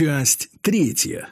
Часть третья.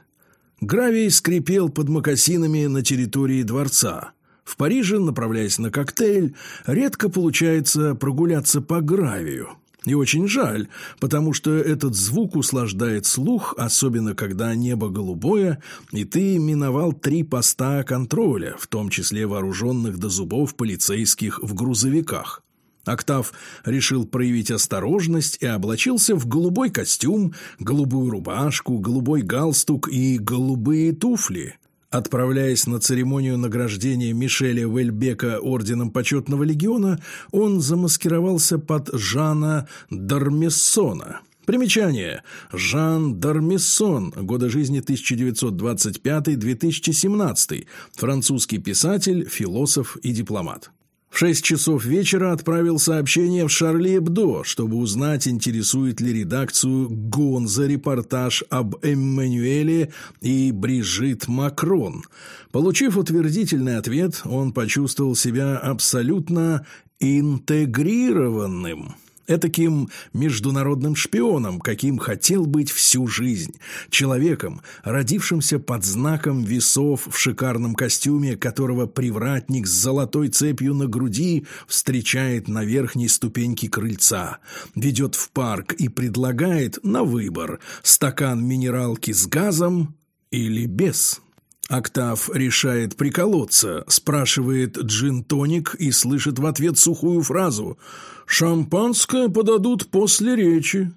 Гравий скрипел под мокасинами на территории дворца. В Париже, направляясь на коктейль, редко получается прогуляться по гравию. И очень жаль, потому что этот звук услаждает слух, особенно когда небо голубое, и ты миновал три поста контроля, в том числе вооруженных до зубов полицейских в грузовиках. Октав решил проявить осторожность и облачился в голубой костюм, голубую рубашку, голубой галстук и голубые туфли. Отправляясь на церемонию награждения Мишеля Вельбека орденом почетного легиона, он замаскировался под Жана Дармессона. Примечание. Жан Дармессон, годы жизни 1925-2017, французский писатель, философ и дипломат. В шесть часов вечера отправил сообщение в Шарли Эбдо, чтобы узнать, интересует ли редакцию Гонза репортаж об Эммануэле и Брижит Макрон. Получив утвердительный ответ, он почувствовал себя абсолютно интегрированным этаким международным шпионом, каким хотел быть всю жизнь, человеком, родившимся под знаком весов в шикарном костюме, которого привратник с золотой цепью на груди встречает на верхней ступеньке крыльца, ведет в парк и предлагает на выбор стакан минералки с газом или без. Октав решает приколоться, спрашивает джин-тоник и слышит в ответ сухую фразу «Шампанское подадут после речи».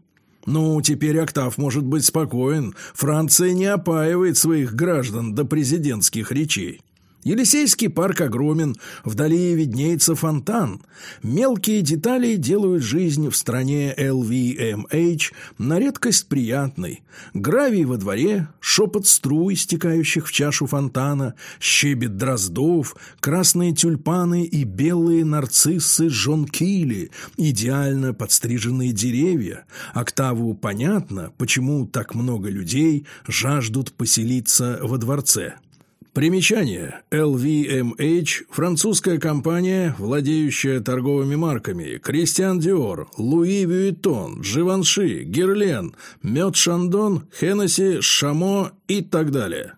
Ну, теперь Октав может быть спокоен. Франция не опаивает своих граждан до президентских речей. Елисейский парк огромен, вдали виднеется фонтан. Мелкие детали делают жизнь в стране LVMH на редкость приятной. Гравий во дворе, шепот струй, стекающих в чашу фонтана, щебет дроздов, красные тюльпаны и белые нарциссы жонкили, идеально подстриженные деревья. Октаву понятно, почему так много людей жаждут поселиться во дворце. Примечание. LVMH – французская компания, владеющая торговыми марками Кристиан Диор, Луи Вюитон, Живанши, Герлен, Мед Шандон, Хеннесси, Шамо и так далее.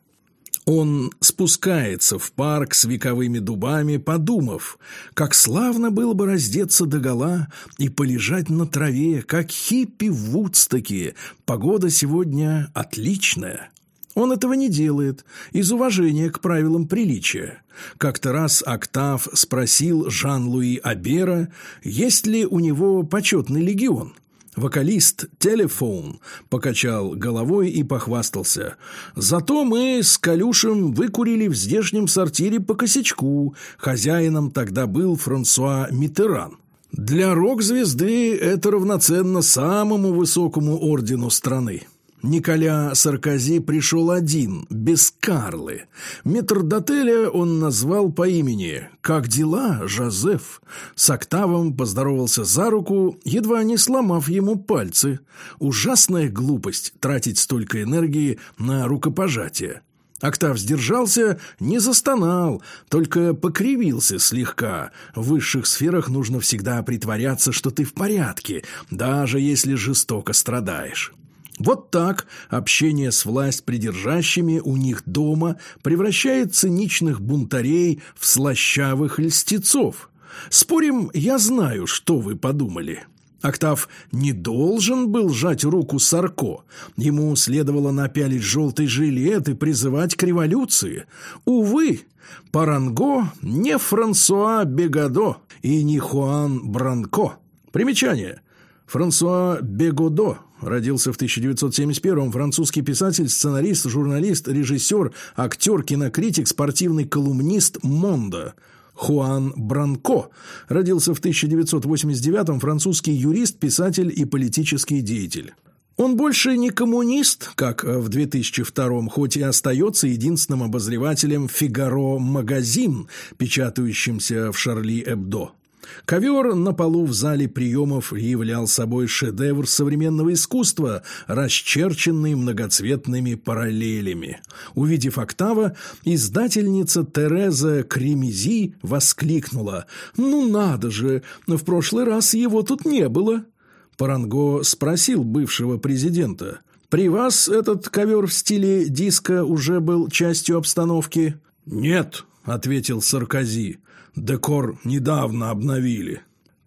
Он спускается в парк с вековыми дубами, подумав, как славно было бы раздеться догола и полежать на траве, как хиппи в Вудстоке. Погода сегодня отличная. Он этого не делает из уважения к правилам приличия. Как-то раз Октав спросил Жан-Луи Абера, есть ли у него почетный легион. Вокалист «Телефон» покачал головой и похвастался. «Зато мы с Калюшем выкурили в здешнем сортире по косячку. Хозяином тогда был Франсуа Митеран. Для рок-звезды это равноценно самому высокому ордену страны». Николя Саркози пришел один, без Карлы. Метрдотеля он назвал по имени «Как дела, Жозеф?» С Октавом поздоровался за руку, едва не сломав ему пальцы. Ужасная глупость тратить столько энергии на рукопожатие. Октав сдержался, не застонал, только покривился слегка. В высших сферах нужно всегда притворяться, что ты в порядке, даже если жестоко страдаешь. Вот так общение с власть придержащими у них дома превращает циничных бунтарей в слащавых льстецов. Спорим, я знаю, что вы подумали. Октав не должен был сжать руку Сарко. Ему следовало напялить желтый жилет и призывать к революции. Увы, Паранго не Франсуа Бегадо и не Хуан Бранко. Примечание. Франсуа Бегодо родился в 1971-м, французский писатель, сценарист, журналист, режиссер, актер, кинокритик, спортивный колумнист Мондо. Хуан Бранко родился в 1989-м, французский юрист, писатель и политический деятель. Он больше не коммунист, как в 2002-м, хоть и остается единственным обозревателем «Фигаро Магазин», печатающимся в Шарли Эбдо. Ковер на полу в зале приемов являл собой шедевр современного искусства, расчерченный многоцветными параллелями. Увидев октава, издательница Тереза Кремези воскликнула «Ну надо же, в прошлый раз его тут не было». Паранго спросил бывшего президента При вас этот ковер в стиле диска уже был частью обстановки? Нет, ответил Саркози. Декор недавно обновили.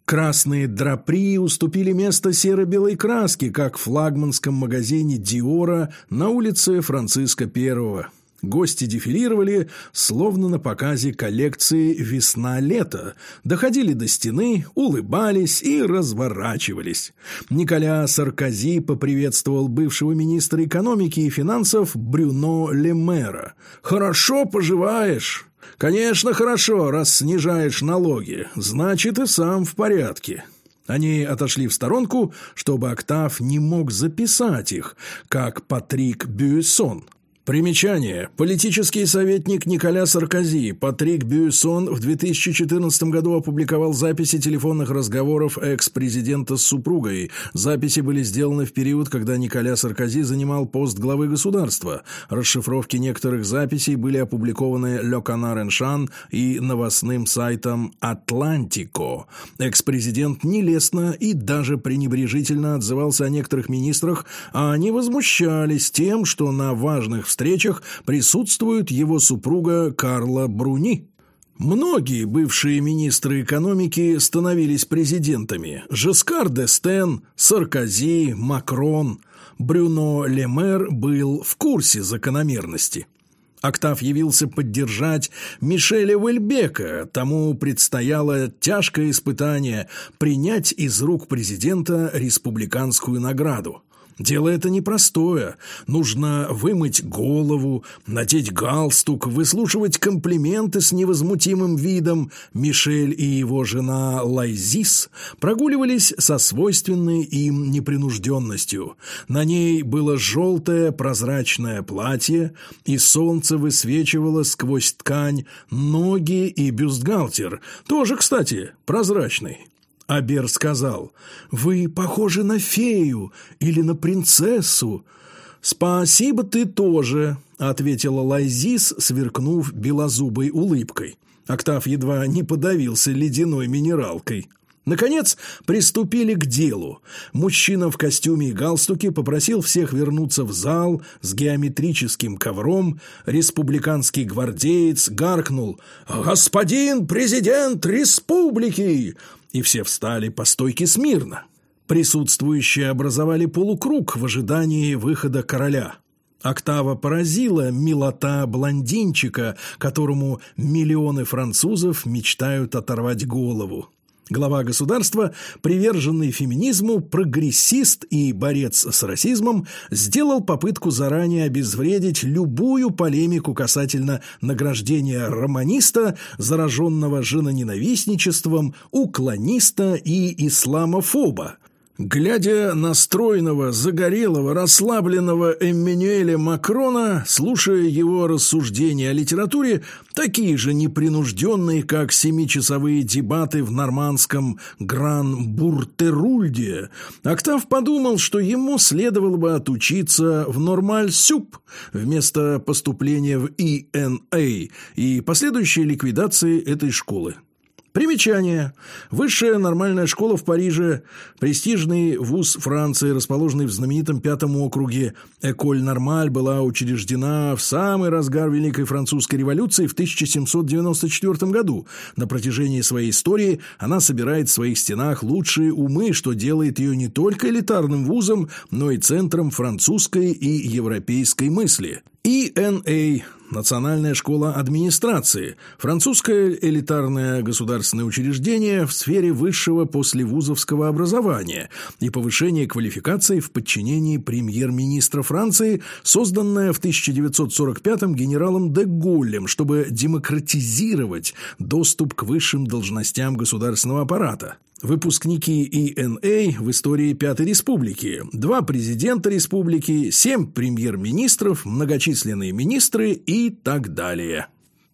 Красные драпри уступили место серо-белой краске, как в флагманском магазине Диора на улице Франциска I. Гости дефилировали, словно на показе коллекции «Весна-лето», доходили до стены, улыбались и разворачивались. Николя Саркози поприветствовал бывшего министра экономики и финансов Брюно Лемера. «Хорошо поживаешь?» «Конечно, хорошо, раз снижаешь налоги. Значит, и сам в порядке». Они отошли в сторонку, чтобы Октав не мог записать их, как Патрик Бюйсон – Примечание. Политический советник Николя Саркози Патрик Бюйсон в 2014 году опубликовал записи телефонных разговоров экс-президента с супругой. Записи были сделаны в период, когда Николя Саркози занимал пост главы государства. Расшифровки некоторых записей были опубликованы Le Canard Шан и новостным сайтом «Атлантико». Экс-президент нелестно и даже пренебрежительно отзывался о некоторых министрах, а они возмущались тем, что на важных встречах присутствует его супруга Карла Бруни. Многие бывшие министры экономики становились президентами. Жескар де Стен, Саркози, Макрон. Брюно Лемер был в курсе закономерности. Октав явился поддержать Мишеля Вельбека. Тому предстояло тяжкое испытание – принять из рук президента республиканскую награду. Дело это непростое. Нужно вымыть голову, надеть галстук, выслушивать комплименты с невозмутимым видом. Мишель и его жена Лайзис прогуливались со свойственной им непринужденностью. На ней было желтое прозрачное платье, и солнце высвечивало сквозь ткань ноги и бюстгальтер, тоже, кстати, прозрачный. Абер сказал, «Вы похожи на фею или на принцессу». «Спасибо, ты тоже», — ответила Лайзис, сверкнув белозубой улыбкой. Октав едва не подавился ледяной минералкой. Наконец, приступили к делу. Мужчина в костюме и галстуке попросил всех вернуться в зал с геометрическим ковром. Республиканский гвардеец гаркнул «Господин президент республики!» И все встали по стойке смирно. Присутствующие образовали полукруг в ожидании выхода короля. Октава поразила милота блондинчика, которому миллионы французов мечтают оторвать голову. Глава государства, приверженный феминизму, прогрессист и борец с расизмом, сделал попытку заранее обезвредить любую полемику касательно награждения романиста, зараженного женоненавистничеством, уклониста и исламофоба, Глядя на стройного, загорелого, расслабленного Эммануэля Макрона, слушая его рассуждения о литературе, такие же непринужденные, как семичасовые дебаты в нормандском Гран-Буртерульде, Октав подумал, что ему следовало бы отучиться в Нормаль-Сюп вместо поступления в ИНА и последующей ликвидации этой школы. Примечание. Высшая нормальная школа в Париже, престижный вуз Франции, расположенный в знаменитом пятом округе. Эколь Нормаль была учреждена в самый разгар Великой Французской революции в 1794 году. На протяжении своей истории она собирает в своих стенах лучшие умы, что делает ее не только элитарным вузом, но и центром французской и европейской мысли. ИНА Национальная школа администрации, французское элитарное государственное учреждение в сфере высшего послевузовского образования и повышения квалификации в подчинении премьер-министра Франции, созданное в 1945-м генералом де Голлем, чтобы демократизировать доступ к высшим должностям государственного аппарата. Выпускники ИНА в истории Пятой Республики, два президента республики, семь премьер-министров, многочисленные министры и так далее.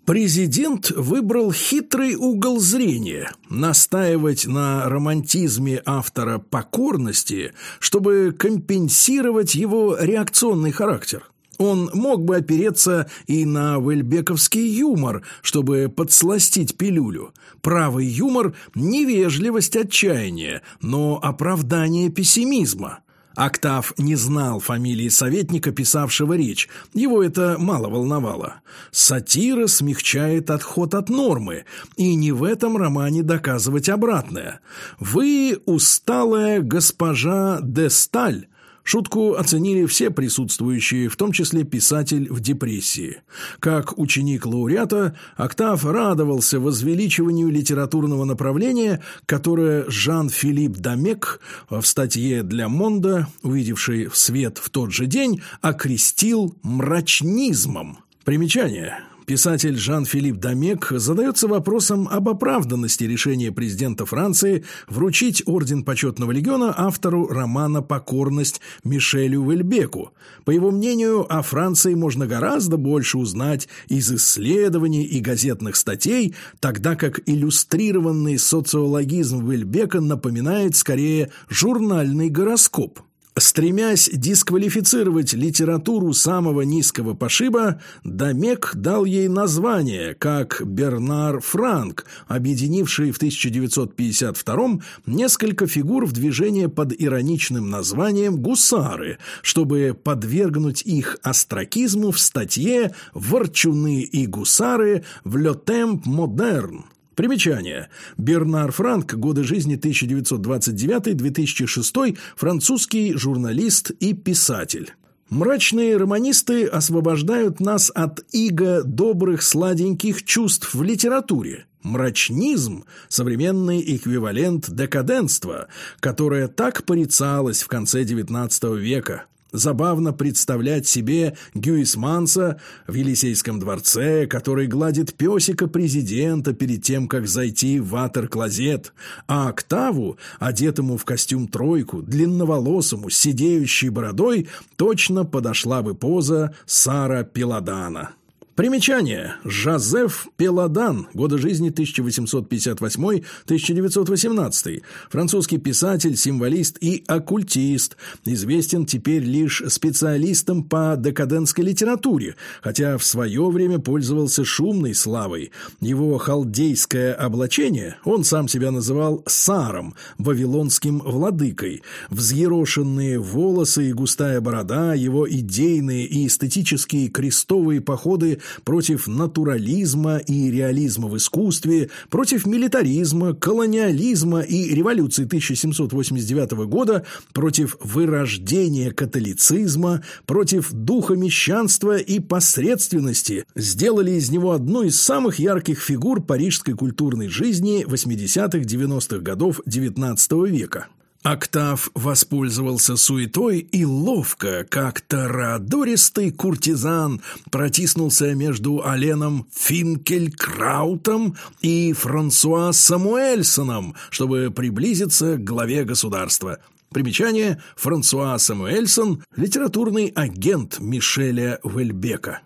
Президент выбрал хитрый угол зрения – настаивать на романтизме автора покорности, чтобы компенсировать его реакционный характер. Он мог бы опереться и на вельбековский юмор, чтобы подсластить пилюлю. Правый юмор – невежливость отчаяния, но оправдание пессимизма. Октав не знал фамилии советника, писавшего речь. Его это мало волновало. Сатира смягчает отход от нормы, и не в этом романе доказывать обратное. Вы усталая госпожа де Сталь, Шутку оценили все присутствующие, в том числе писатель в депрессии. Как ученик лауреата, Октав радовался возвеличиванию литературного направления, которое Жан-Филипп Дамек в статье для Монда, увидевший свет в тот же день, окрестил мрачнизмом. Примечание. Писатель Жан-Филипп Дамек задается вопросом об оправданности решения президента Франции вручить Орден Почетного Легиона автору романа «Покорность» Мишелю Вельбеку. По его мнению, о Франции можно гораздо больше узнать из исследований и газетных статей, тогда как иллюстрированный социологизм Вельбека напоминает скорее журнальный гороскоп. Стремясь дисквалифицировать литературу самого низкого пошиба, Дамек дал ей название, как Бернар Франк, объединивший в 1952 несколько фигур в движение под ироничным названием «гусары», чтобы подвергнуть их остракизму в статье «Ворчуны и гусары в «Le Temps Moderne». Примечание. Бернар Франк, годы жизни 1929-2006, французский журналист и писатель. Мрачные романисты освобождают нас от иго добрых сладеньких чувств в литературе. Мрачнизм – современный эквивалент декаденства, которое так порицалось в конце XIX века. Забавно представлять себе Гюисманса в Елисейском дворце, который гладит песика президента перед тем, как зайти в ватер-клозет, а Октаву, одетому в костюм тройку, длинноволосому, сидеющей бородой, точно подошла бы поза Сара Пеладана. Примечание. Жозеф Пеладан. Годы жизни 1858-1918. Французский писатель, символист и оккультист. Известен теперь лишь специалистом по декадентской литературе, хотя в свое время пользовался шумной славой. Его халдейское облачение, он сам себя называл Саром, вавилонским владыкой. Взъерошенные волосы и густая борода, его идейные и эстетические крестовые походы против натурализма и реализма в искусстве, против милитаризма, колониализма и революции 1789 года, против вырождения католицизма, против духа мещанства и посредственности, сделали из него одну из самых ярких фигур парижской культурной жизни 80-х-90-х годов XIX века. Октав воспользовался суетой и ловко, как тарадористый куртизан, протиснулся между Оленом Финкелькраутом и Франсуа Самуэльсоном, чтобы приблизиться к главе государства. Примечание Франсуа Самуэльсон – литературный агент Мишеля Вельбека.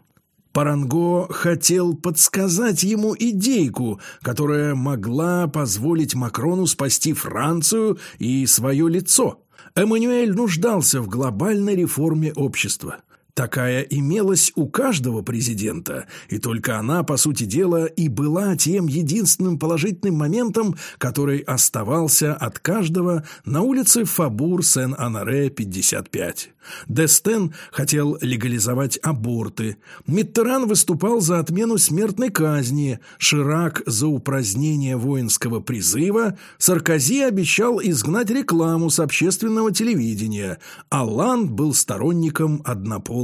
Паранго хотел подсказать ему идейку, которая могла позволить Макрону спасти Францию и свое лицо. Эммануэль нуждался в глобальной реформе общества. Такая имелась у каждого президента, и только она, по сути дела, и была тем единственным положительным моментом, который оставался от каждого на улице Фабур Сен-Анаре, 55. Дестен хотел легализовать аборты, Миттеран выступал за отмену смертной казни, Ширак за упразднение воинского призыва, Саркози обещал изгнать рекламу с общественного телевидения, Алланд был сторонником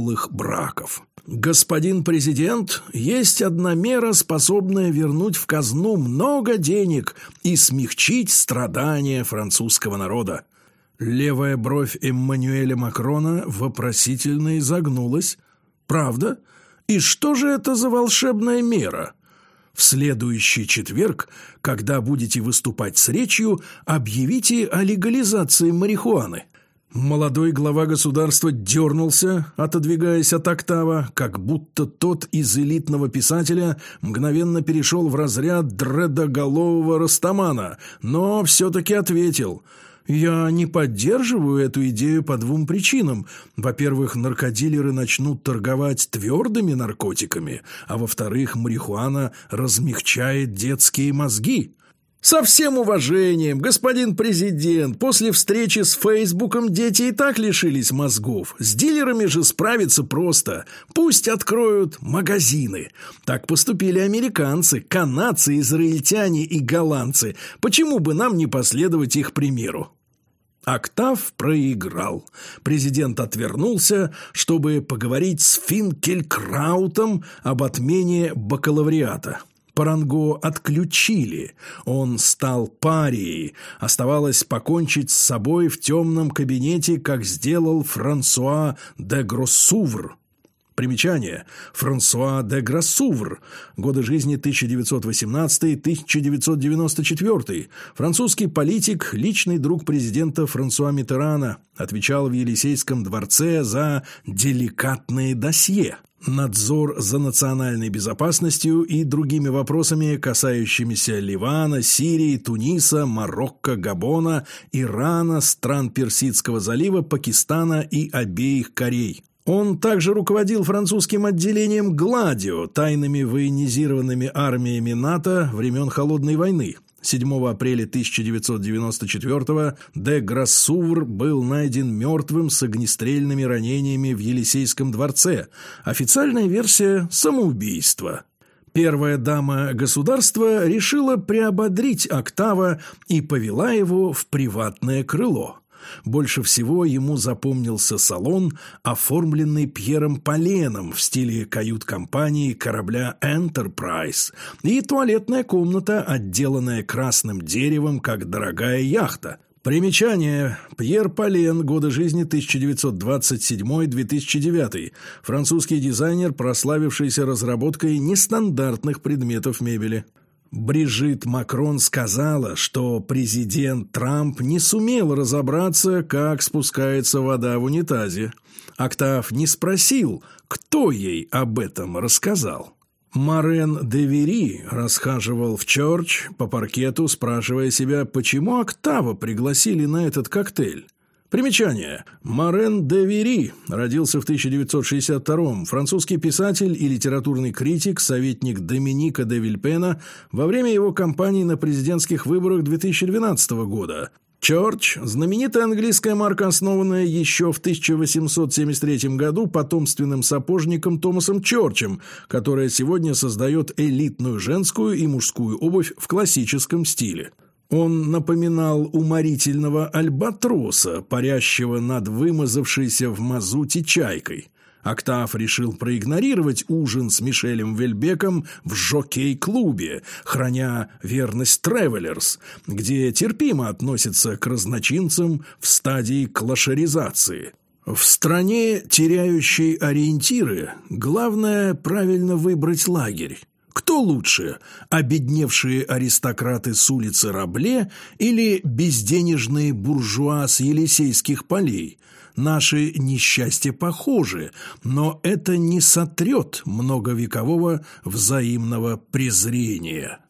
однополых браков. «Господин президент, есть одна мера, способная вернуть в казну много денег и смягчить страдания французского народа. Левая бровь Эммануэля Макрона вопросительно изогнулась. «Правда? И что же это за волшебная мера?» В следующий четверг, когда будете выступать с речью, объявите о легализации марихуаны. Молодой глава государства дернулся, отодвигаясь от октава, как будто тот из элитного писателя мгновенно перешел в разряд дредоголового растамана, но все-таки ответил – я не поддерживаю эту идею по двум причинам. Во-первых, наркодилеры начнут торговать твердыми наркотиками, а во-вторых, марихуана размягчает детские мозги. Со всем уважением, господин президент, после встречи с Фейсбуком дети и так лишились мозгов. С дилерами же справиться просто. Пусть откроют магазины. Так поступили американцы, канадцы, израильтяне и голландцы. Почему бы нам не последовать их примеру? Октав проиграл. Президент отвернулся, чтобы поговорить с Финкелькраутом об отмене бакалавриата. Паранго отключили. Он стал парией. Оставалось покончить с собой в темном кабинете, как сделал Франсуа де Гроссувр. Примечание. Франсуа де Грассувр. Годы жизни 1918-1994. Французский политик, личный друг президента Франсуа Митерана. Отвечал в Елисейском дворце за деликатные досье надзор за национальной безопасностью и другими вопросами, касающимися Ливана, Сирии, Туниса, Марокко, Габона, Ирана, стран Персидского залива, Пакистана и обеих Корей. Он также руководил французским отделением «Гладио» тайными военизированными армиями НАТО времен Холодной войны. 7 апреля 1994 де Грассувр был найден мертвым с огнестрельными ранениями в Елисейском дворце. Официальная версия – самоубийство. Первая дама государства решила приободрить Октава и повела его в приватное крыло. Больше всего ему запомнился салон, оформленный Пьером Поленом в стиле кают-компании корабля «Энтерпрайз», и туалетная комната, отделанная красным деревом, как дорогая яхта. Примечание. Пьер Полен. Годы жизни 1927-2009. Французский дизайнер, прославившийся разработкой нестандартных предметов мебели. Брижит Макрон сказала, что президент Трамп не сумел разобраться, как спускается вода в унитазе. Октав не спросил, кто ей об этом рассказал. Марен Девери расхаживал в Чорч по паркету, спрашивая себя, почему Октава пригласили на этот коктейль. Примечание. Марен де Вери родился в 1962-м. Французский писатель и литературный критик, советник Доминика де Вильпена во время его кампании на президентских выборах 2012 года. Чорч – знаменитая английская марка, основанная еще в 1873 году потомственным сапожником Томасом Чорчем, которая сегодня создает элитную женскую и мужскую обувь в классическом стиле. Он напоминал уморительного альбатроса, парящего над вымазавшейся в мазуте чайкой. Октав решил проигнорировать ужин с Мишелем Вельбеком в жокей-клубе, храня верность Тревелерс, где терпимо относятся к разночинцам в стадии клашеризации. В стране, теряющей ориентиры, главное правильно выбрать лагерь. Кто лучше, обедневшие аристократы с улицы Рабле или безденежные буржуа с Елисейских полей? Наши несчастья похожи, но это не сотрет многовекового взаимного презрения.